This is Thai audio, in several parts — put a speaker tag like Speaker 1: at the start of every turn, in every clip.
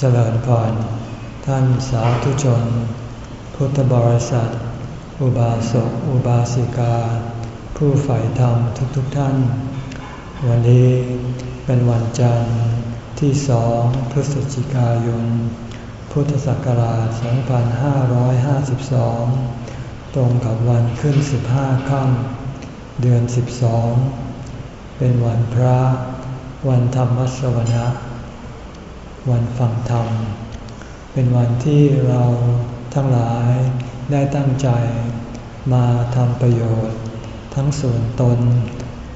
Speaker 1: เจริญพร ท่านสาธุชน พุทธบริษัท อุบาสก อุบาสิกา ผู้ใฝ่ธรรมทุกๆทท่าน วันนี้เป็นวันจันทร์ที่สองพฤศจิกายน พุทธศักราช 2552 ตรงกับวันขึ้น 15 ค่ำเดือน 12 เป็นวันพระ วันธรรมสวนะ วันฟังธรรม เป็นวันที่เราทั้งหลายได้ตั้งใจมาทำประโยชน์ ทั้งส่วนตน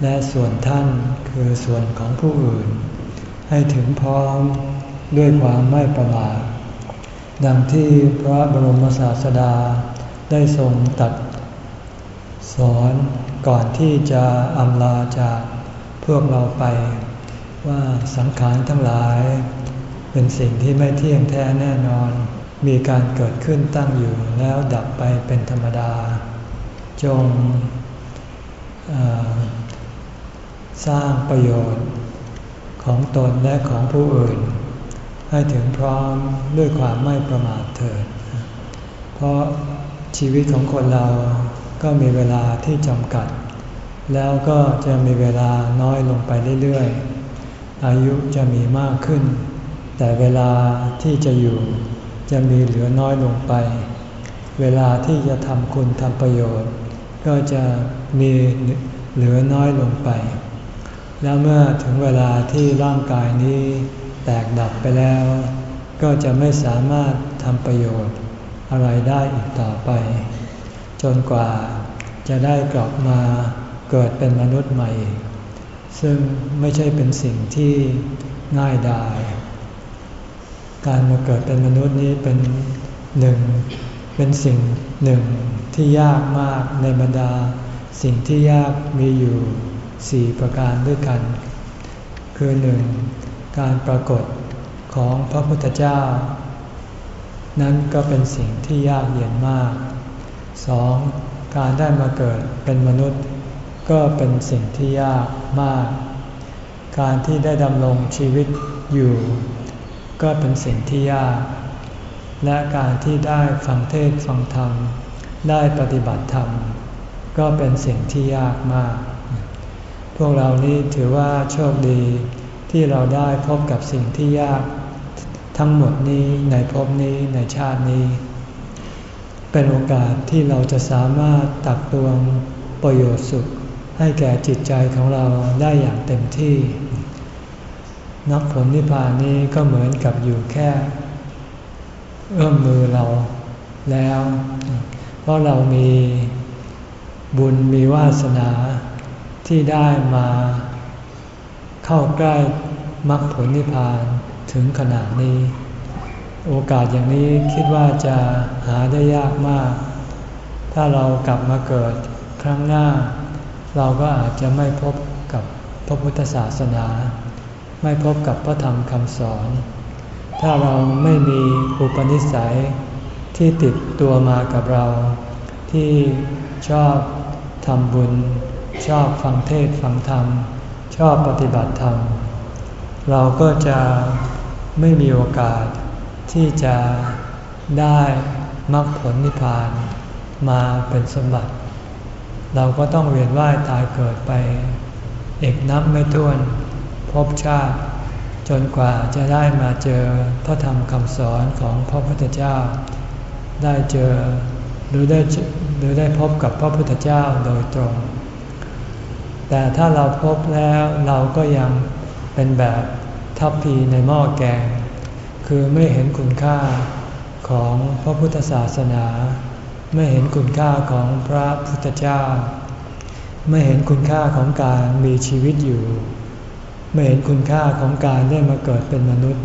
Speaker 1: และส่วนท่านคือส่วนของผู้อื่น ให้ถึงพร้อมด้วยความไม่ประมาทดังที่พระบรมศาสดาได้ทรงตัด สอนก่อนที่จะอำลาจากพวกเราไปว่าสังขารทั้งหลาย เป็นสิ่งที่ไม่เที่ยงแท้แน่นอน มีการเกิดขึ้นตั้งอยู่แล้วดับไปเป็นธรรมดา จงสร้างประโยชน์ของตนและของผู้อื่น ให้ถึงพร้อมด้วยความไม่ประมาทเถิด เพราะชีวิตของคนเราก็มีเวลาที่จำกัด แล้วก็จะมีเวลาน้อยลงไปเรื่อยๆ อายุจะมีมากขึ้น แต่เวลาที่จะอยู่จะมีเหลือน้อยลงไป เวลาที่จะทำคุณทำประโยชน์ ก็จะมีเหลือน้อยลงไป แล้วเมื่อถึงเวลาที่ร่างกายนี้แตกดับไปแล้ว ก็จะไม่สามารถทำประโยชน์อะไรได้อีกต่อไป จนกว่าจะได้กลับมาเกิดเป็นมนุษย์ใหม่ ซึ่งไม่ใช่เป็นสิ่งที่ง่ายดาย การมาเกิดเป็นมนุษย์นี้เป็นหนึ่งเป็นสิ่งหนึ่งที่ยากมากในบรรดา สิ่งที่ยากมีอยู่สี่ประการด้วยกัน คือหนึ่งการปรากฏของพระพุทธเจ้า นั้นก็เป็นสิ่งที่ยากเย็นมากสองการได้มาเกิดเป็นมนุษย์ ก็เป็นสิ่งที่ยากมาก การที่ได้ดำรงชีวิตอยู่ ก็เป็นสิ่งที่ยาก และการที่ได้ฟังเทศฟังธรรม ได้ปฏิบัติธรรม ก็เป็นสิ่งที่ยากมาก พวกเรานี้ถือว่าโชคดีที่เราได้พบกับสิ่งที่ยาก ทั้งหมดนี้ในภพนี้ในชาตินี้ เป็นโอกาสที่เราจะสามารถตักตวงประโยชน์สุขให้แก่จิตใจของเราได้อย่างเต็มที่ นักผลนิพพานนี้ก็เหมือนกับอยู่แค่ เอื้อมมือเราแล้ว เพราะเรามีบุญมีวาสนาที่ได้มาเข้าใกล้มรรคผลนิพพานถึงขนาดนี้ โอกาสอย่างนี้คิดว่าจะหาได้ยากมาก ถ้าเรากลับมาเกิดครั้งหน้า เราก็อาจจะไม่พบกับพระพุทธศาสนา ไม่พบกับพระธรรมคำสอน ถ้าเราไม่มีอุปนิสัยที่ติดตัวมากับเรา ที่ชอบทำบุญ ชอบฟังเทศฟังธรรม ชอบปฏิบัติธรรม เราก็จะไม่มีโอกาสที่จะได้มรรคผลนิพพานมาเป็นสมบัติ เราก็ต้องเวียนว่ายตายเกิดไป เอกนับไม่ถ้วน พบชาติ จนกว่าจะได้มาเจอพระธรรมคำสอนของพระพุทธเจ้า ได้เจอหรือได้หรือได้พบกับพระพุทธเจ้าโดยตรง แต่ถ้าเราพบแล้วเราก็ยังเป็นแบบทัพพีในหม้อแกง คือไม่เห็นคุณค่าของพระพุทธศาสนา ไม่เห็นคุณค่าของพระพุทธเจ้า ไม่เห็นคุณค่าของการมีชีวิตอยู่ ไม่เห็นคุณค่าของการได้มาเกิดเป็นมนุษย์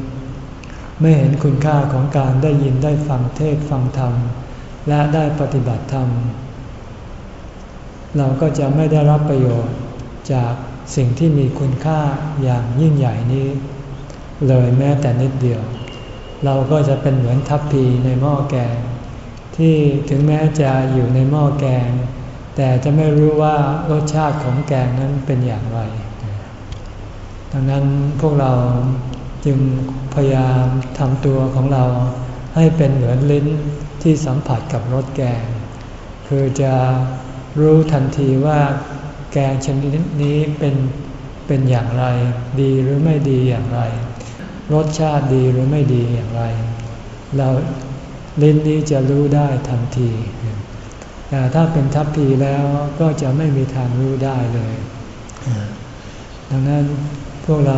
Speaker 1: ไม่เห็นคุณค่าของการได้ยินได้ฟังเทศฟังธรรม และได้ปฏิบัติธรรม เราก็จะไม่ได้รับประโยชน์จากสิ่งที่มีคุณค่าอย่างยิ่งใหญ่นี้ เลยแม้แต่นิดเดียว เราก็จะเป็นเหมือนทัพพีในหม้อแกง ที่ถึงแม้จะอยู่ในหม้อแกง แต่จะไม่รู้ว่ารสชาติของแกงนั้นเป็นอย่างไร ดังนั้นพวกเราจึงพยายามทำตัวของเราให้เป็นเหมือนลิ้นที่สัมผัสกับรสแกง คือจะรู้ทันทีว่าแกงชนิดนี้เป็นเป็นอย่างไร ดีหรือไม่ดีอย่างไร รสชาติดีหรือไม่ดีอย่างไร เราลิ้นนี้จะรู้ได้ทันทีแต่ถ้าเป็นทัพพีแล้วก็จะไม่มีทางรู้ได้เลย ดังนั้น พวกเรา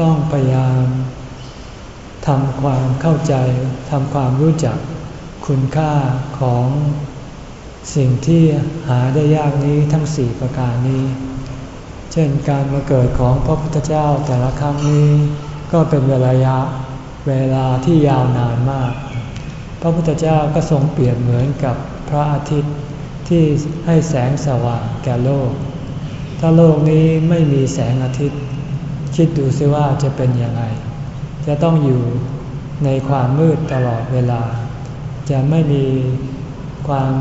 Speaker 1: ต้องพยายามทำความเข้าใจทำความรู้จักคุณค่าของสิ่งที่หาได้ยากนี้ทั้งสี่ประการนี้ เช่นการมาเกิดของพระพุทธเจ้าแต่ละครั้งนี้ ก็เป็นเวลายะเวลาที่ยาวนานมาก พระพุทธเจ้าก็ทรงเปรียบเหมือนกับพระอาทิตย์ที่ให้แสงสว่างแก่โลก ถ้าโลกนี้ไม่มีแสงอาทิตย์ คิดดูซิว่าจะเป็นยังไงจะต้องอยู่ในความมืดตลอดเวลา จะไม่มีความ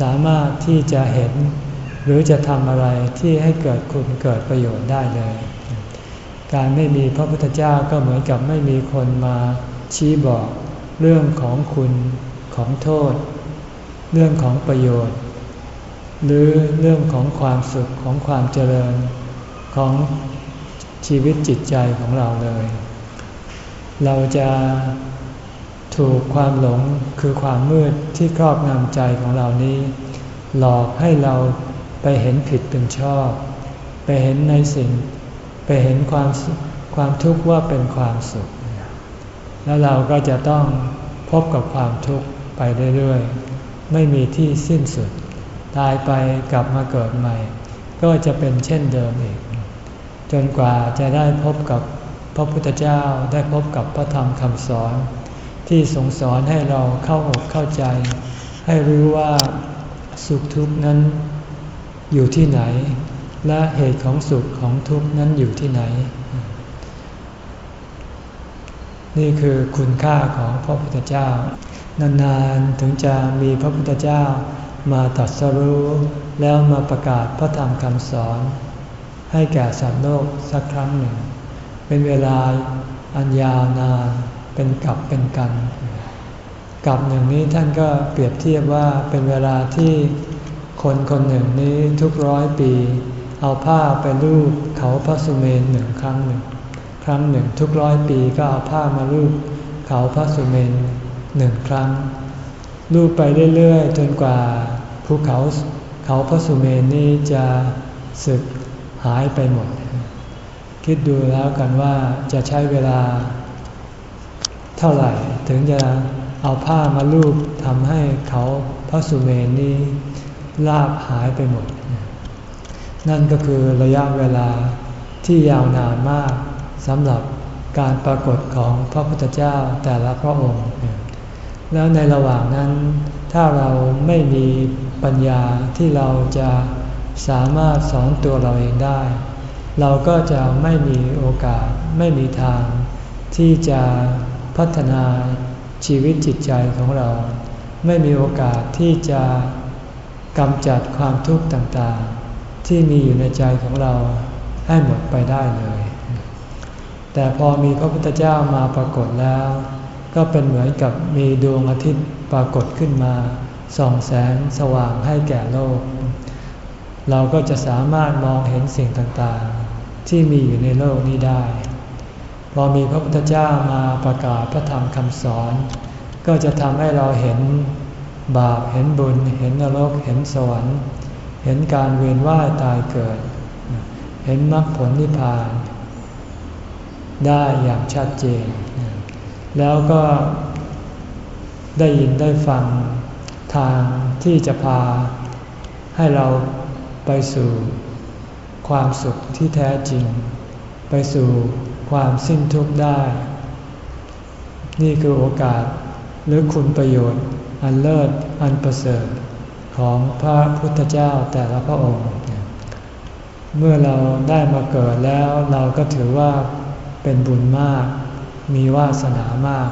Speaker 1: สามารถที่จะเห็น หรือจะทำอะไรที่ให้เกิดคุณเกิดประโยชน์ได้เลย การไม่มีพระพุทธเจ้าก็เหมือนกับไม่มีคนมาชี้บอกเรื่องของคุณของโทษ เรื่องของประโยชน์ หรือเรื่องของความสุขของความเจริญของ ชีวิตจิตใจของเราเลย เราจะถูกความหลงคือความมืดที่ครอบงำใจของเรานี้ หลอกให้เราไปเห็นผิดเป็นชอบ ไปเห็นในสิ่ง ไปเห็นความความทุกข์ว่าเป็นความสุข แล้วเราก็จะต้องพบกับความทุกข์ไปเรื่อยๆ ไม่มีที่สิ้นสุด ตายไปกลับมาเกิดใหม่ ก็จะเป็นเช่นเดิมอีก จนกว่าจะได้พบกับพระพุทธเจ้าได้พบกับพระธรรมคำสอน ที่ทรงสอนให้เราเข้าอกเข้าใจ ให้รู้ว่าสุขทุกข์นั้นอยู่ที่ไหน และเหตุของสุขของทุกข์นั้นอยู่ที่ไหน นี่คือคุณค่าของพระพุทธเจ้า นานๆถึงจะมีพระพุทธเจ้ามาตรัสรู้แล้วมาประกาศพระธรรมคำสอน ให้แก่สัตว์โลกสักครั้งหนึ่ง เป็นเวลาอันยาวนานเป็นกับเป็นกันกับหนึ่งนี้ท่านก็เปรียบเทียบว่าเป็นเวลาที่คนคนหนึ่งนี้ทุกร้อยปี เอาผ้าไปลูบเขาพระสุเมนหนึ่งครั้งหนึ่ง ครั้งหนึ่งทุกร้อยปีก็เอาผ้ามาลูบเขาพระสุเมนหนึ่งครั้งลูบไปเรื่อยๆ จนกว่าภูเขาเขาพระสุเมนนี้จะสึก หายไปหมด คิดดูแล้วกันว่าจะใช้เวลา เท่าไหร่ถึงจะเอาผ้ามาลูบทำให้เขาพระสุเมนนี้ลาบหายไปหมด นั่นก็คือระยะเวลาที่ยาวนานมากสำหรับการปรากฏของพระพุทธเจ้าแต่ละพระองค์ แล้วในระหว่างนั้นถ้าเราไม่มีปัญญาที่เราจะ สามารถสอนตัวเราเองได้ เราก็จะไม่มีโอกาสไม่มีทาง ที่จะพัฒนาชีวิตจิตใจของเรา ไม่มีโอกาสที่จะกำจัดความทุกข์ต่างๆ ที่มีอยู่ในใจของเราให้หมดไปได้เลย แต่พอมีพระพุทธเจ้ามาปรากฏแล้ว ก็เป็นเหมือนกับมีดวงอาทิตย์ปรากฏขึ้นมาส่องแสงสว่างให้แก่โลก เราก็จะสามารถมองเห็นสิ่งต่างๆ ที่มีอยู่ในโลกนี้ได้ พอมีพระพุทธเจ้ามาประกาศพระธรรมคำสอน ก็จะทำให้เราเห็นบาปเห็นบุญ เห็นนรกเห็นสวรรค์ เห็นการเวียนว่ายตายเกิด เห็นมรรคผลนิพพาน ได้อย่างชัดเจน แล้วก็ได้ยินได้ฟังทางที่จะพาให้เรา ไปสู่ความสุขที่แท้จริง ไปสู่ความสิ้นทุกข์ได้ นี่คือโอกาสหรือคุณประโยชน์อันเลิศอันประเสริฐของพระพุทธเจ้าแต่ละพระองค์ เมื่อเราได้มาเกิดแล้วเราก็ถือว่าเป็นบุญมาก มีวาสนามาก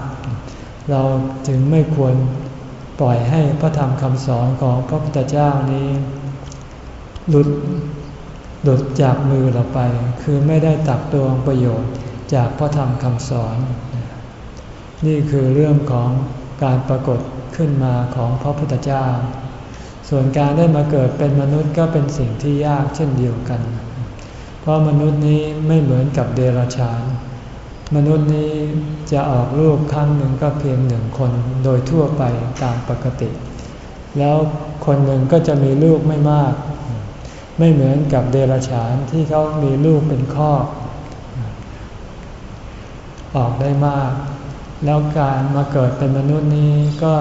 Speaker 1: เราจึงไม่ควรปล่อยให้พระธรรมคำสอนของพระพุทธเจ้านี้ หลุดหลุดจากมือเราไป คือไม่ได้ตักตวงประโยชน์จากพระธรรมคำสอน นี่คือเรื่องของการปรากฏขึ้นมาของพระพุทธเจ้า ส่วนการได้มาเกิดเป็นมนุษย์ก็เป็นสิ่งที่ยากเช่นเดียวกัน เพราะมนุษย์นี้ไม่เหมือนกับเดรัจฉาน มนุษย์นี้จะออกลูกครั้งหนึ่งก็เพียงหนึ่งคนโดยทั่วไปตามปกติ แล้วคนหนึ่งก็จะมีลูกไม่มาก ไม่เหมือนกับเดรัจฉานที่เขามีลูกเป็นข้อออกได้มาก แล้วการมาเกิดเป็นมนุษย์นี้ก็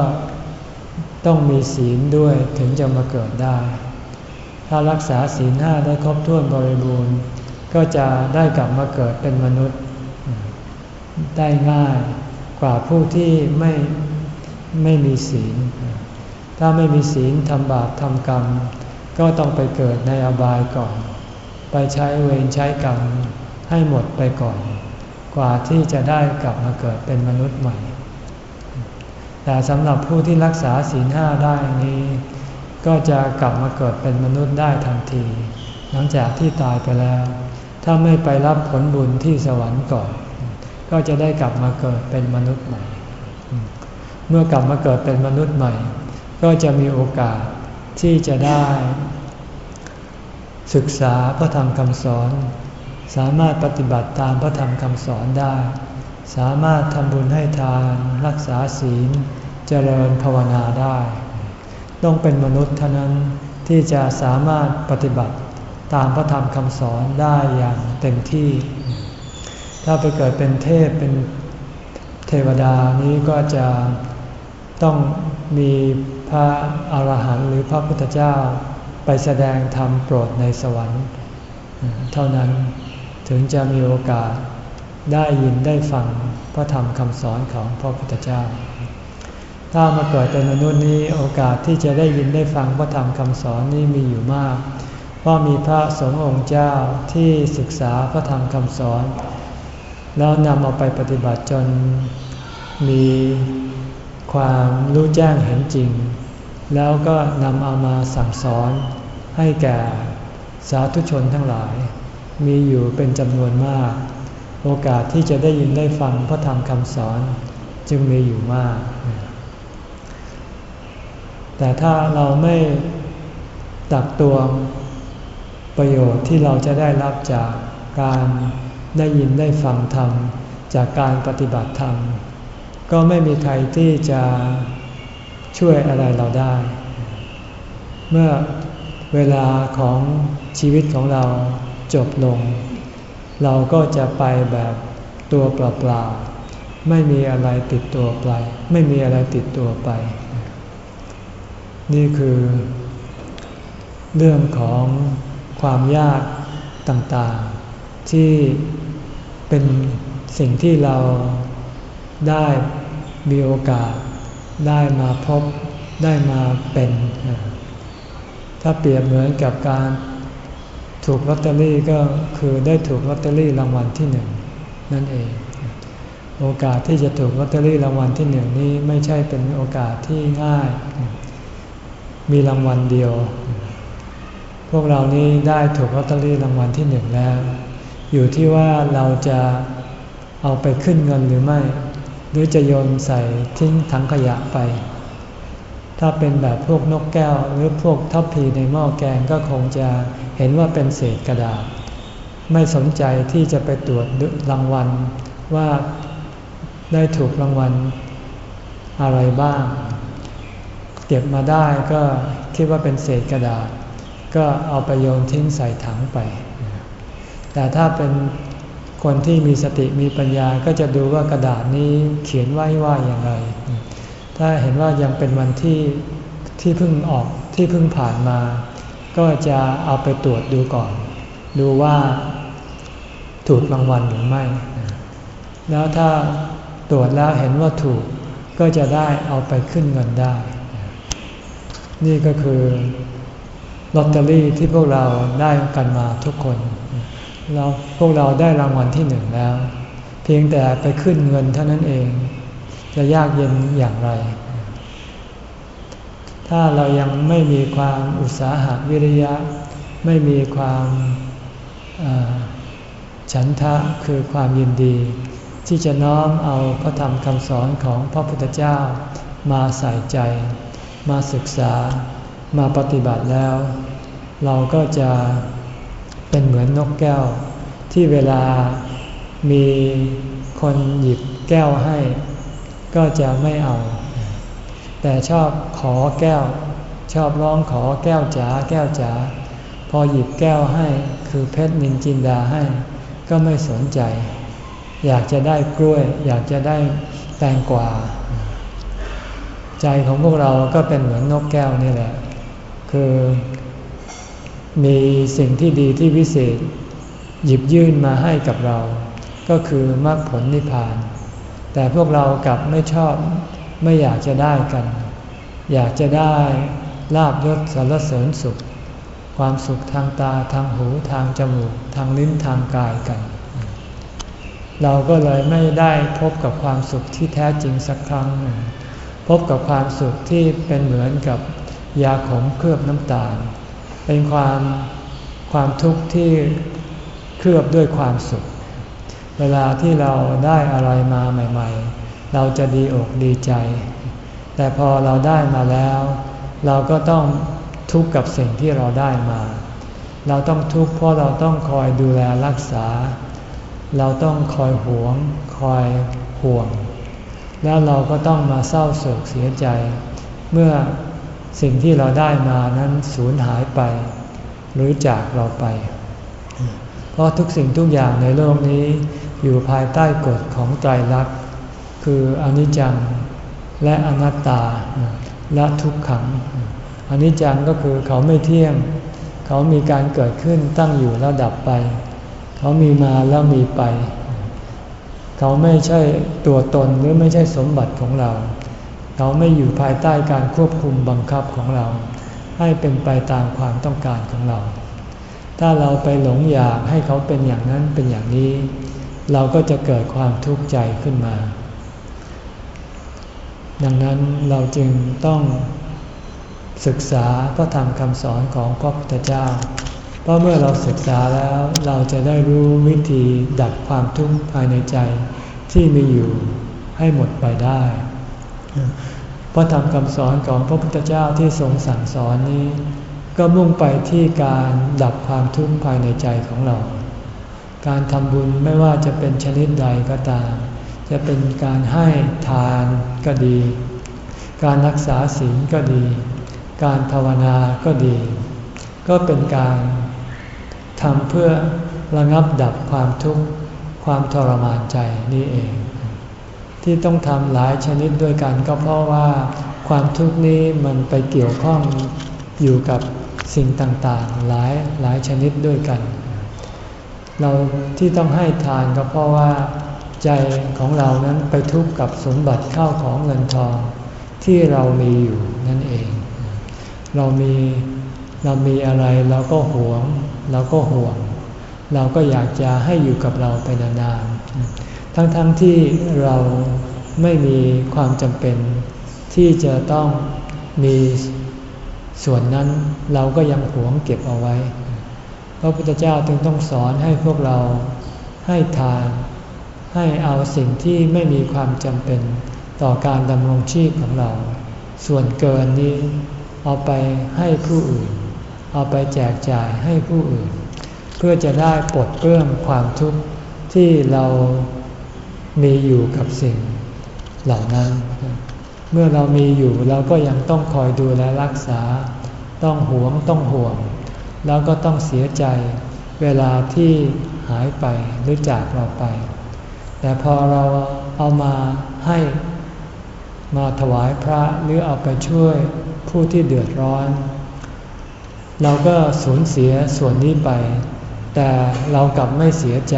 Speaker 1: ต้องมีศีลด้วยถึงจะมาเกิดได้ ถ้ารักษาศีลห้าได้ครบถ้วนบริบูรณ์ ก็จะได้กลับมาเกิดเป็นมนุษย์ ได้ง่ายกว่าผู้ที่ไม่ไม่มีศีล ถ้าไม่มีศีลทำบาปทำกรรม ก็ต้องไปเกิดในอบายก่อน ไปใช้เวรใช้กรรมให้หมดไปก่อน กว่าที่จะได้กลับมาเกิดเป็นมนุษย์ใหม่ แต่สำหรับผู้ที่รักษาศีลห้าได้นี้ ก็จะกลับมาเกิดเป็นมนุษย์ได้ทันที หลังจากที่ตายไปแล้ว ถ้าไม่ไปรับผลบุญที่สวรรค์ก่อน ก็จะได้กลับมาเกิดเป็นมนุษย์ใหม่ เมื่อกลับมาเกิดเป็นมนุษย์ใหม่ ก็จะมีโอกาส ที่จะได้ ศึกษาพระธรรมคำสอน สามารถปฏิบัติตามพระธรรมคำสอนได้ สามารถทำบุญให้ทาน รักษาศีล เจริญภาวนาได้ ต้องเป็นมนุษย์เท่านั้นที่จะสามารถปฏิบัติตามพระธรรมคำสอนได้อย่างเต็มที่ ถ้าไปเกิดเป็นเทพเป็นเทวดานี้ก็จะต้องมี พระอาหารหันต์หรือพระพุทธเจ้าไปแสดงธรรมโปรดในสวรรค์ เท่านั้นถึงจะมีโอกาสได้ยินได้ฟังพระธรรมคำสอนของพระพุทธเจ้า ถ้ามาเกิดเป็นมนุษย์นี้โอกาสที่จะได้ยินได้ฟังพระธรรมคำสอนนี้มีอยู่มาก เพราะมีพระสงฆ์องค์เจ้าที่ศึกษาพระธรรมคำสอน แล้วนำเอาไปปฏิบัติจนมี ความรู้แจ้งเห็นจริง แล้วก็นำเอามาสั่งสอนให้แก่สาธุชนทั้งหลาย มีอยู่เป็นจำนวนมาก โอกาสที่จะได้ยินได้ฟังพระธรรมคำสอนจึงมีอยู่มาก แต่ถ้าเราไม่ตักตวงประโยชน์ที่เราจะได้รับจากการได้ยินได้ฟังธรรม จากการปฏิบัติธรรม ก็ไม่มีใครที่จะช่วยอะไรเราได้ เมื่อเวลาของชีวิตของเราจบลง เราก็จะไปแบบตัวเปล่าๆไม่มีอะไรติดตัวไป ไม่มีอะไรติดตัวไป นี่คือ เรื่องของความยากต่างๆ ที่เป็นสิ่งที่เรา ได้มีโอกาสได้มาพบได้มาเป็น ถ้าเปรียบเหมือนกับการถูกลอตเตอรี่ก็คือได้ถูกลอตเตอรี่รางวัลที่หนึ่งนั่นเอง โอกาสที่จะถูกลอตเตอรี่รางวัลที่หนึ่งนี้ไม่ใช่เป็นโอกาสที่ง่าย มีรางวัลเดียว พวกเรานี้ได้ถูกลอตเตอรี่รางวัลที่หนึ่งแล้ว อยู่ที่ว่าเราจะเอาไปขึ้นเงินหรือไม่ หรือจะโยนใส่ทิ้งถังขยะไป ถ้าเป็นแบบพวกนกแก้วหรือพวกทัพพีในหม้อแกงก็คงจะเห็นว่าเป็นเศษกระดาษ ไม่สนใจที่จะไปตรวจรางวัลว่าได้ถูกรางวัลอะไรบ้าง เก็บมาได้ก็คิดว่าเป็นเศษกระดาษ ก็เอาไปโยนทิ้งใส่ถังไป แต่ถ้าเป็น คนที่มีสติมีปัญญาก็จะดูว่ากระดาษนี้เขียนไว้ว่าอย่างไร ถ้าเห็นว่ายังเป็นวันที่ที่เพิ่งออกที่เพิ่งผ่านมา ก็จะเอาไปตรวจดูก่อน ดูว่าถูกรางวัลหรือไม่ แล้วถ้าตรวจแล้วเห็นว่าถูกก็จะได้เอาไปขึ้นเงินได้ นี่ก็คือลอตเตอรี่ที่พวกเราได้กันมาทุกคน เราพวกเราได้รางวัลที่หนึ่งแล้ว เพียงแต่ไปขึ้นเงินเท่านั้นเอง จะยากเย็นอย่างไร ถ้าเรายังไม่มีความอุตสาหะวิริยะ ไม่มีความฉันทะคือความยินดี ที่จะน้อมเอาพระธรรมคำสอนของพระพุทธเจ้ามาใส่ใจ มาศึกษามาปฏิบัติแล้ว เราก็จะ เป็นเหมือนนกแก้ว ที่เวลามีคนหยิบแก้วให้ ก็จะไม่เอา แต่ชอบขอแก้ว ชอบร้องขอแก้วจ๋าแก้วจ๋าพอหยิบแก้วให้คือเพชรนินจินดาให้ ก็ไม่สนใจ อยากจะได้กล้วย อยากจะได้แตงกวาใจของพวกเราก็เป็นเหมือนนกแก้วนี่แหละ คือ มีสิ่งที่ดีที่วิเศษ หยิบยื่นมาให้กับเรา ก็คือมรรคผลนิพพาน แต่พวกเรากลับไม่ชอบไม่อยากจะได้กัน อยากจะได้ลาบยศสารเสริญสุข ความสุขทางตาทางหูทางจมูก ทางลิ้นทางกายกัน เราก็เลยไม่ได้พบกับความสุขที่แท้จริงสักครั้งหนึ่งพบกับความสุขที่เป็นเหมือนกับยาขมเคลือบน้ำตาล เป็นความความทุกข์ที่เคลือบด้วยความสุข เวลาที่เราได้อะไรมาใหม่ ๆ เราจะดีอกดีใจ แต่พอเราได้มาแล้ว เราก็ต้องทุกข์กับสิ่งที่เราได้มา เราต้องทุกข์เพราะเราต้องคอยดูแลรักษา เราต้องคอยหวง คอยห่วง แล้วเราก็ต้องมาเศร้าโศกเสียใจ เมื่อ สิ่งที่เราได้มานั้นสูญหายไป หรือจากเราไป เพราะทุกสิ่งทุกอย่างในโลกนี้อยู่ภายใต้กฎของไตรลักษณ์คืออนิจจังและอนัตตาและทุกขังอนิจจังก็คือเขาไม่เที่ยง เขามีการเกิดขึ้นตั้งอยู่แล้วดับไป เขามีมาแล้วมีไป เขาไม่ใช่ตัวตนหรือไม่ใช่สมบัติของเรา เขาไม่อยู่ภายใต้การควบคุมบังคับของเรา ให้เป็นไปตามความต้องการของเรา ถ้าเราไปหลงอยากให้เขาเป็นอย่างนั้นเป็นอย่างนี้ เราก็จะเกิดความทุกข์ใจขึ้นมา ดังนั้นเราจึงต้องศึกษาพระธรรมคำสอนของพระพุทธเจ้า เพราะเมื่อเราศึกษาแล้วเราจะได้รู้วิธีดับความทุกข์ภายในใจที่มีอยู่ให้หมดไปได้ พระธรรมคำสอนของพระพุทธเจ้าที่ทรงสั่งสอนนี้ ก็มุ่งไปที่การดับความทุกข์ภายในใจของเรา การทำบุญไม่ว่าจะเป็นชนิดใดก็ตาม จะเป็นการให้ทานก็ดี การรักษาศีลก็ดี การภาวนาก็ดี ก็เป็นการทำเพื่อระงับดับความทุกข์ความทรมานใจนี่เอง ที่ต้องทำหลายชนิดด้วยกัน ก็เพราะว่าความทุกข์นี้มันไปเกี่ยวข้องอยู่กับสิ่งต่างๆ หลายหลายชนิดด้วยกัน เราที่ต้องให้ทานก็เพราะว่า ใจของเรานั้นไปทุกข์กับสมบัติเข้าของเงินทอง ที่เรามีอยู่นั่นเอง เรามีเรามีอะไรเราก็หวง เราก็ห่วง เราก็อยากจะให้อยู่กับเราไปนานๆ ทั้งๆทที่เราไม่มีความจำเป็น ที่จะต้องมีส่วนนั้นเราก็ยังหวงเก็บเอาไว้ พระพุทธเจ้าจึงต้องสอนให้พวกเราให้ทาน ให้เอาสิ่งที่ไม่มีความจำเป็นต่อการดำรงชีพของเรา ส่วนเกินนี้ เอาไปให้ผู้อื่น เอาไปแจกจ่ายให้ผู้อื่น เพื่อจะได้ปลดเปลื้องความทุกข์ที่เรา มีอยู่กับสิ่งเหล่านั้น เมื่อเรามีอยู่เราก็ยังต้องคอยดูแลรักษา ต้องหวงต้องห่วง แล้วก็ต้องเสียใจเวลาที่หายไปหรือจากเราไป แต่พอเราเอามาให้มาถวายพระหรือเอาไปช่วยผู้ที่เดือดร้อน เราก็สูญเสียส่วนนี้ไป แต่เรากลับไม่เสียใจ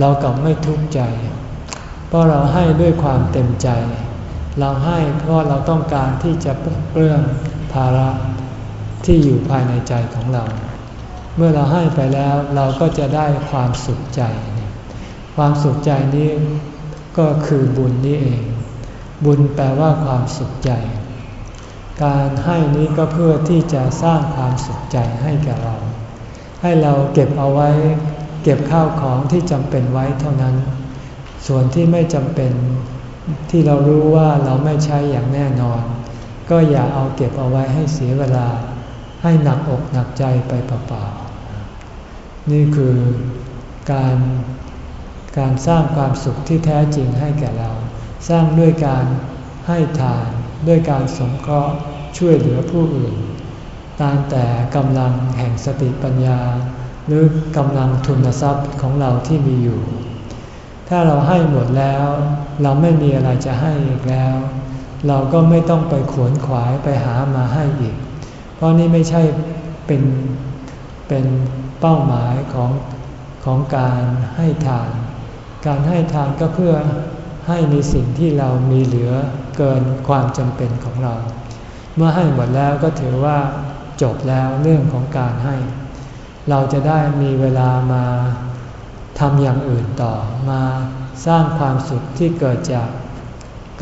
Speaker 1: เรากลับไม่ทุกข์ใจ ราะเราให้ด้วยความเต็มใจ เราให้เพราะเราต้องการที่จะปลดเปลื้องภาระที่อยู่ภายในใจของเรา เมื่อเราให้ไปแล้วเราก็จะได้ความสุขใจ ความสุขใจนี้ก็คือบุญนี้เอง บุญแปลว่าความสุขใจ การให้นี้ก็เพื่อที่จะสร้างความสุขใจให้แก่เรา ให้เราเก็บเอาไว้ เก็บข้าวของที่จำเป็นไว้เท่านั้น ส่วนที่ไม่จำเป็นที่เรารู้ว่าเราไม่ใช้อย่างแน่นอน ก็อย่าเอาเก็บเอาไว้ให้เสียเวลา ให้หนักอกหนักใจไปเปล่าๆนี่คือการการสร้างความสุขที่แท้จริงให้แก่เรา สร้างด้วยการให้ทานด้วยการสงเคราะห์ช่วยเหลือผู้อื่น ตามแต่กำลังแห่งสติปัญญา หรือกำลังทุนทรัพย์ของเราที่มีอยู่ ถ้าเราให้หมดแล้ว เราไม่มีอะไรจะให้อีกแล้ว เราก็ไม่ต้องไปขวนขวายไปหามาให้อีก เพราะนี่ไม่ใช่เป็นเป็นเป้าหมายของของการให้ทาน การให้ทานก็เพื่อให้มีสิ่งที่เรามีเหลือเกินความจำเป็นของเรา เมื่อให้หมดแล้วก็ถือว่าจบแล้วเรื่องของการให้ เราจะได้มีเวลามา ทำอย่างอื่นต่อมาสร้างความสุขที่เกิดจาก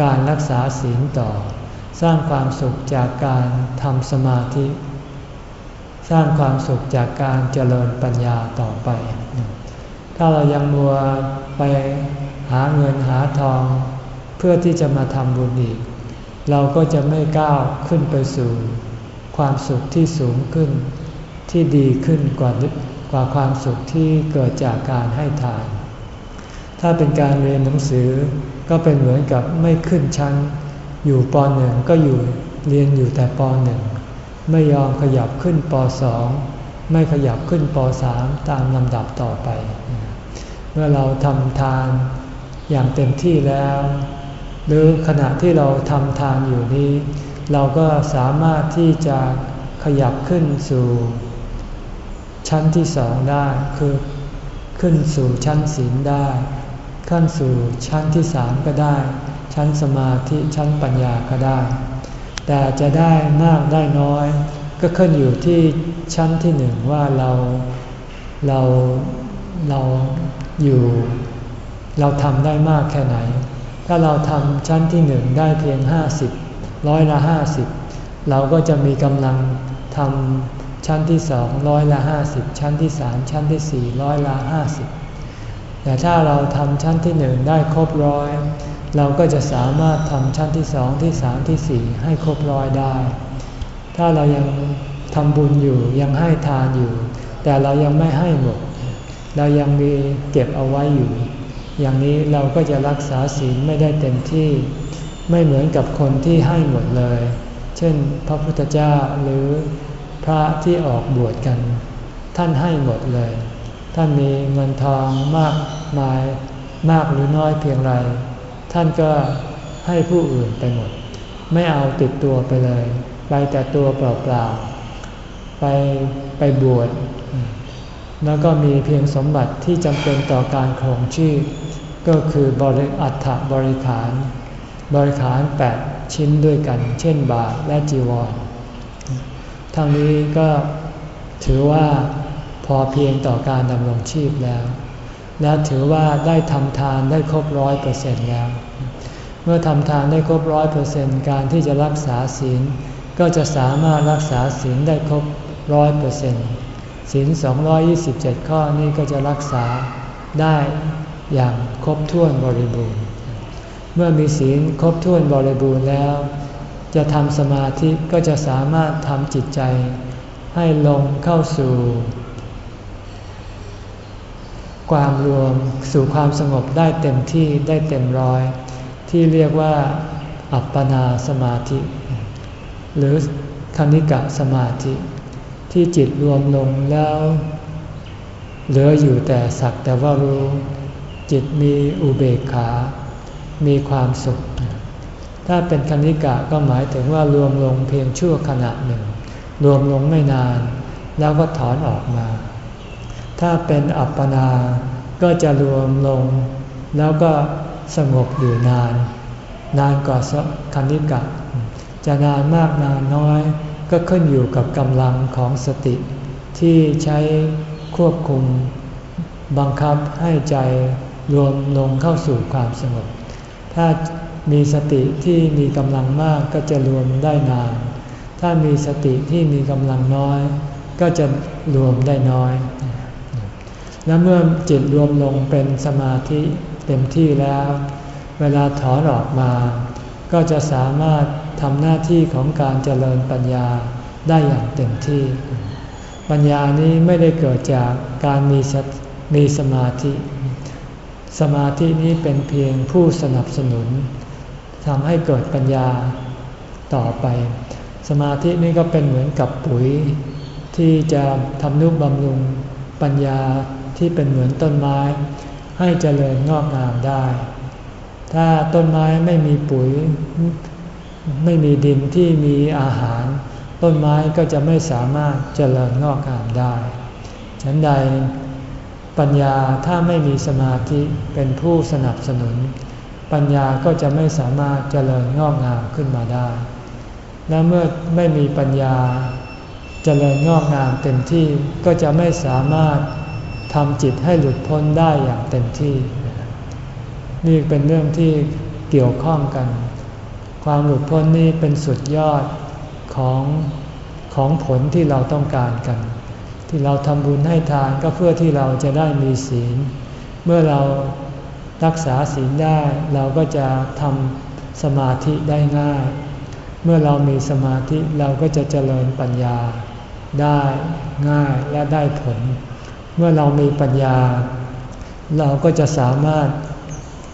Speaker 1: การรักษาศีลต่อ สร้างความสุขจากการทำสมาธิ สร้างความสุขจากการเจริญปัญญาต่อไป ถ้าเรายังมัวไปหาเงินหาทอง เพื่อที่จะมาทำบุญอีก เราก็จะไม่ก้าวขึ้นไปสู่ ความสุขที่สูงขึ้นที่ดีขึ้นกว่า กว่าความสุขที่เกิดจากการให้ทาน ถ้าเป็นการเรียนหนังสือก็เป็นเหมือนกับไม่ขึ้นชั้น อยู่ปหนึ่งก็อยู่เรียนอยู่แต่ปหนึ่งไม่ยอมขยับขึ้นปสองไม่ขยับขึ้นปสามตามลำดับต่อไป เมื่อเราทำทานอย่างเต็มที่แล้ว หรือขณะที่เราทำทานอยู่นี้ เราก็สามารถที่จะขยับขึ้นสู่ ชั้นที่สองได้คือขึ้นสู่ชั้นศีลได้ ขั้นสู่ชั้นที่สามก็ได้ ชั้นสมาธิชั้นปัญญาก็ได้ แต่จะได้มากได้น้อย ก็ขึ้นอยู่ที่ชั้นที่หนึ่งว่าเราเราเราอยู่ เราทำได้มากแค่ไหน ถ้าเราทำชั้นที่หนึ่งได้เพียงห้าสิบร้อยละห้าสิบเราก็จะมีกำลังทำ ชั้นที่สองร้อยละห้าสิบชั้นที่สามชั้นที่สี่ร้อยละห้าสิบแต่ถ้าเราทำชั้นที่หนึ่งได้ครบร้อยเราก็จะสามารถทำชั้นที่สองที่สามที่สี่ให้ครบร้อยได้ ถ้าเรายังทำบุญอยู่ยังให้ทานอยู่ แต่เรายังไม่ให้หมด เรายังมีเก็บเอาไว้อยู่ อย่างนี้เราก็จะรักษาศีลไม่ได้เต็มที่ ไม่เหมือนกับคนที่ให้หมดเลย เช่น พระพุทธเจ้าหรือ พระที่ออกบวชกัน ท่านให้หมดเลย ท่านมีเงินทองมากมายมากหรือน้อยเพียงไร ท่านก็ให้ผู้อื่นไปหมด ไม่เอาติดตัวไปเลย ไปแต่ตัวเปล่าๆไปไปบวชแล้วก็มีเพียงสมบัติที่จำเป็นต่อการครองชีพก็คือบริอัฐบริขาร บริขารแปดชิ้นด้วยกัน เช่นบาทและจีวร ทั้งนี้ก็ถือว่าพอเพียงต่อการดำรงชีพแล้ว และถือว่าได้ทำทานได้ครบร้อยเปอร์เซ็นต์แล้ว เมื่อทำทานได้ครบร้อยเปอร์เซ็นต์การที่จะรักษาศีล ก็จะสามารถรักษาศีลได้ครบร้อยเปอร์เซ็นต์ศีลสองยี่สิบเจ็ดข้อนี้ก็จะรักษาได้อย่างครบถ้วนบริบูรณ์ เมื่อมีศีลครบถ้วนบริบูรณ์แล้ว จะทำสมาธิก็จะสามารถทำจิตใจ ให้ลงเข้าสู่ ความรวมสู่ความสงบได้เต็มที่ได้เต็มร้อย ที่เรียกว่าอัปปนาสมาธิ หรือคณิกะสมาธิ ที่จิตรวมลงแล้ว เหลืออยู่แต่สักแต่ว่ารู้ จิตมีอุเบกขา มีความสุข ถ้าเป็นคณิกะก็หมายถึงว่ารวมลงเพียงชั่วขณะหนึ่ง รวมลงไม่นาน แล้วก็ถอนออกมา ถ้าเป็นอัปปนา ก็จะรวมลง แล้วก็สงบอยู่นาน นานกว่าคณิกะ จะนานมากนานน้อย ก็ขึ้นอยู่กับกำลังของสติ ที่ใช้ควบคุมบังคับให้ใจรวมลงเข้าสู่ความสงบ ถ้า มีสติที่มีกำลังมากก็จะรวมได้นาน ถ้ามีสติที่มีกำลังน้อย ก็จะรวมได้น้อย และเมื่อจิตรวมลงเป็นสมาธิเต็มที่แล้ว เวลาถอนออกมา ก็จะสามารถทำหน้าที่ของการเจริญปัญญาได้อย่างเต็มที่ ปัญญานี้ไม่ได้เกิดจากการมีมีสมาธิ สมาธินี้เป็นเพียงผู้สนับสนุน ทำให้เกิดปัญญาต่อไป สมาธินี่ก็เป็นเหมือนกับปุ๋ย ที่จะทำนุบำรุงปัญญาที่เป็นเหมือนต้นไม้ ให้เจริญงอกงามได้ ถ้าต้นไม้ไม่มีปุ๋ย ไม่มีดินที่มีอาหาร ต้นไม้ก็จะไม่สามารถเจริญงอกงามได้ฉันใดปัญญาถ้าไม่มีสมาธิเป็นผู้สนับสนุน ปัญญาก็จะไม่สามารถเจริญงอกงามขึ้นมาได้ และเมื่อไม่มีปัญญาเจริญงอกงามเต็มที่ก็จะไม่สามารถทำจิตให้หลุดพ้นได้อย่างเต็มที่ นี่เป็นเรื่องที่เกี่ยวข้องกัน ความหลุดพ้นนี้เป็นสุดยอดของของผลที่เราต้องการกัน ที่เราทำบุญให้ทานก็เพื่อที่เราจะได้มีศีล เมื่อเรา รักษาศีลได้เราก็จะทำสมาธิได้ง่าย เมื่อเรามีสมาธิเราก็จะเจริญปัญญาได้ง่ายและได้ผล เมื่อเรามีปัญญา เราก็จะสามารถ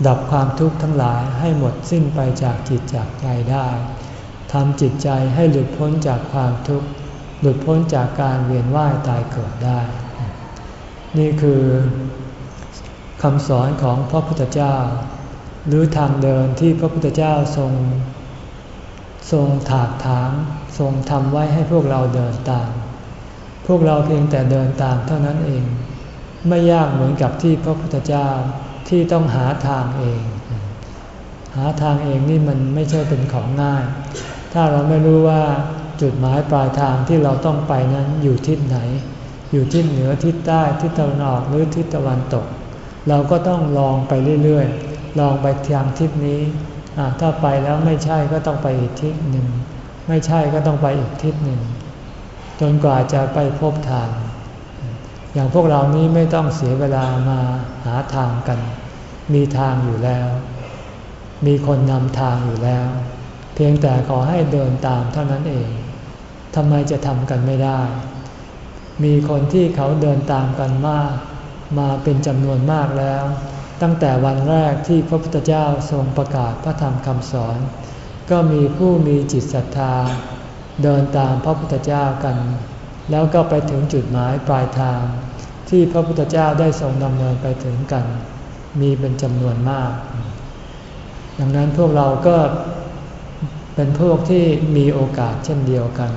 Speaker 1: ดับความทุกข์ทั้งหลายให้หมดสิ้นไปจากจิตจากใจได้ทำจิตใจให้หลุดพ้นจากความทุกข์ หลุดพ้นจากการเวียนว่ายตายเกิดได้ นี่คือ คำสอนของพระพุทธเจ้า หรือทางเดินที่พระพุทธเจ้าทรง ทรงถากถางทรงทำไว้ให้พวกเราเดินตาม พวกเราเพียงแต่เดินตามเท่านั้นเอง ไม่ยากเหมือนกับที่พระพุทธเจ้าที่ต้องหาทางเอง หาทางเองนี่มันไม่ใช่เป็นของง่าย ถ้าเราไม่รู้ว่าจุดหมายปลายทางที่เราต้องไปนั้นอยู่ทิศไหน อยู่ทิศเหนือทิศใต้ทิศตะวันออกหรือทิศตะวันตก เราก็ต้องลองไปเรื่อยๆ ลองไปทางทิศนี้ ถ้าไปแล้วไม่ใช่ก็ต้องไปอีกทิศหนึ่ง ไม่ใช่ก็ต้องไปอีกทิศหนึ่ง จนกว่าจะไปพบทาง อย่างพวกเรานี้ไม่ต้องเสียเวลามาหาทางกัน มีทางอยู่แล้ว มีคนนำทางอยู่แล้ว เพียงแต่ขอให้เดินตามเท่านั้นเองทำไมจะทำกันไม่ได้ มีคนที่เขาเดินตามกันมาก มาเป็นจำนวนมากแล้ว ตั้งแต่วันแรกที่พระพุทธเจ้าทรงประกาศพระธรรมคำสอน ก็มีผู้มีจิตศรัทธา เดินตามพระพุทธเจ้ากัน แล้วก็ไปถึงจุดหมายปลายทาง ที่พระพุทธเจ้าได้ทรงดำเนินไปถึงกัน มีเป็นจำนวนมาก ดังนั้นพวกเราก็เป็นพวกที่มีโอกาสเช่นเดียวกัน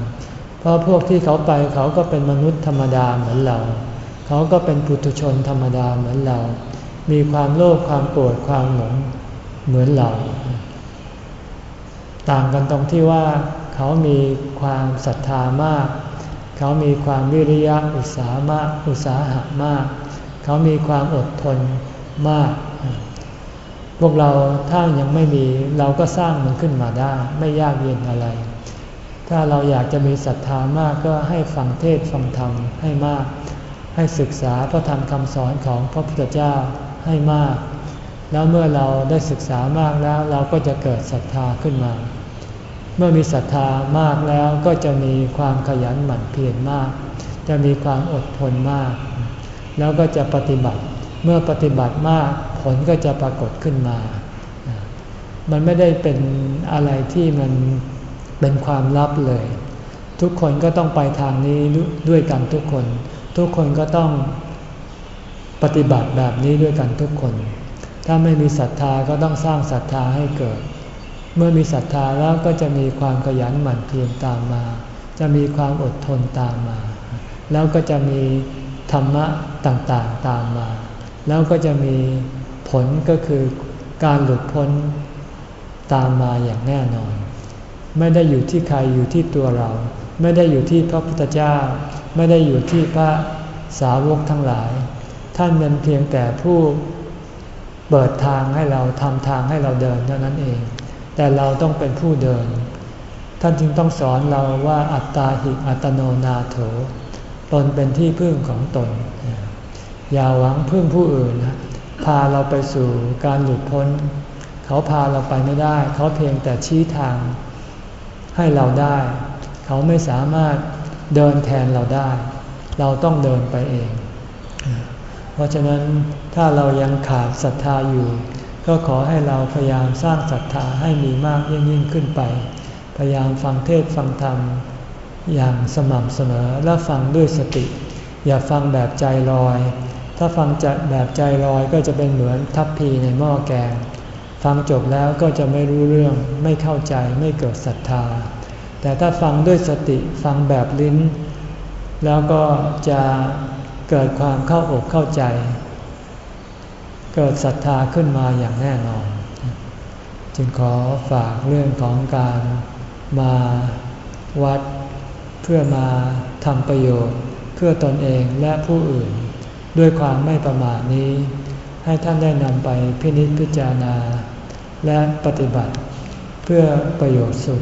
Speaker 1: เพราะพวกที่เขาไปเขาก็เป็นมนุษย์ธรรมดาเหมือนเรา เขาก็เป็นปุถุชนธรรมดาเหมือนเรา มีความโลภความโกรธความหลงเหมือนเรา ต่างกันตรงที่ว่าเขามีความศรัทธามาก เขามีความวิริยะอุตสาหมากอุตสาหะมาก เขามีความอดทนมาก พวกเราถ้ายังไม่มีเราก็สร้างมันขึ้นมาได้ ไม่ยากเย็นอะไร ถ้าเราอยากจะมีศรัทธามากก็ให้ฟังเทศฟังธรรมให้มาก ให้ศึกษาพระธรรมคำสอนของพระพุทธเจ้าให้มาก แล้วเมื่อเราได้ศึกษามากแล้วเราก็จะเกิดศรัทธาขึ้นมา เมื่อมีศรัทธามากแล้วก็จะมีความขยันหมั่นเพียรมาก จะมีความอดทนมาก แล้วก็จะปฏิบัติ เมื่อปฏิบัติมากผลก็จะปรากฏขึ้นมา มันไม่ได้เป็นอะไรที่มันเป็นความลับเลย ทุกคนก็ต้องไปทางนี้ด้วยกันทุกคน ทุกคนก็ต้องปฏิบัติแบบนี้ด้วยกันทุกคน ถ้าไม่มีศรัทธาก็ต้องสร้างศรัทธาให้เกิด เมื่อมีศรัทธาแล้วก็จะมีความขยันหมั่นเพียรตามมา จะมีความอดทนตามมา แล้วก็จะมีธรรมะต่างๆตามมา แล้วก็จะมีผลก็คือการหลุดพ้นตามมาอย่างแน่นอน ไม่ได้อยู่ที่ใครอยู่ที่ตัวเรา ไม่ได้อยู่ที่พระพุทธเจ้า ไม่ได้อยู่ที่พระสาวกทั้งหลาย ท่านเป็นเพียงแต่ผู้เปิดทางให้เราทำทางให้เราเดินเท่านั้นเอง แต่เราต้องเป็นผู้เดิน ท่านจึงต้องสอนเราว่าอัตตาหิอัตโนนาโถ ตนเป็นที่พึ่งของตน อย่าหวังพึ่งผู้อื่นพาเราไปสู่การหลุดพ้น เขาพาเราไปไม่ได้ เขาเพียงแต่ชี้ทางให้เราได้ เขาไม่สามารถ เดินแทนเราได้ เราต้องเดินไปเอง เพราะฉะนั้นถ้าเรายังขาดศรัทธาอยู่ ก็ขอให้เราพยายามสร้างศรัทธาให้มีมากยิ่งยิ่งขึ้นไป พยายามฟังเทศฟังธรรมอย่างสม่ำเสมอและฟังด้วยสติ อย่าฟังแบบใจลอย ถ้าฟังจะแบบใจลอยก็จะเป็นเหมือนทัพพีในหม้อแกง ฟังจบแล้วก็จะไม่รู้เรื่องไม่เข้าใจไม่เกิดศรัทธา แต่ถ้าฟังด้วยสติฟังแบบลิ้น แล้วก็จะเกิดความเข้าอกเข้าใจ เกิดศรัทธาขึ้นมาอย่างแน่นอน จึงขอฝากเรื่องของการมาวัด เพื่อมาทำประโยชน์ เพื่อตนเองและผู้อื่น ด้วยความไม่ประมาทนี้ ให้ท่านได้นำไปพินิจพิจารณา และปฏิบัติเพื่อประโยชน์สุด